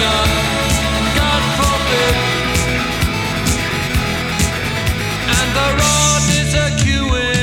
God. And the rod is a queuing.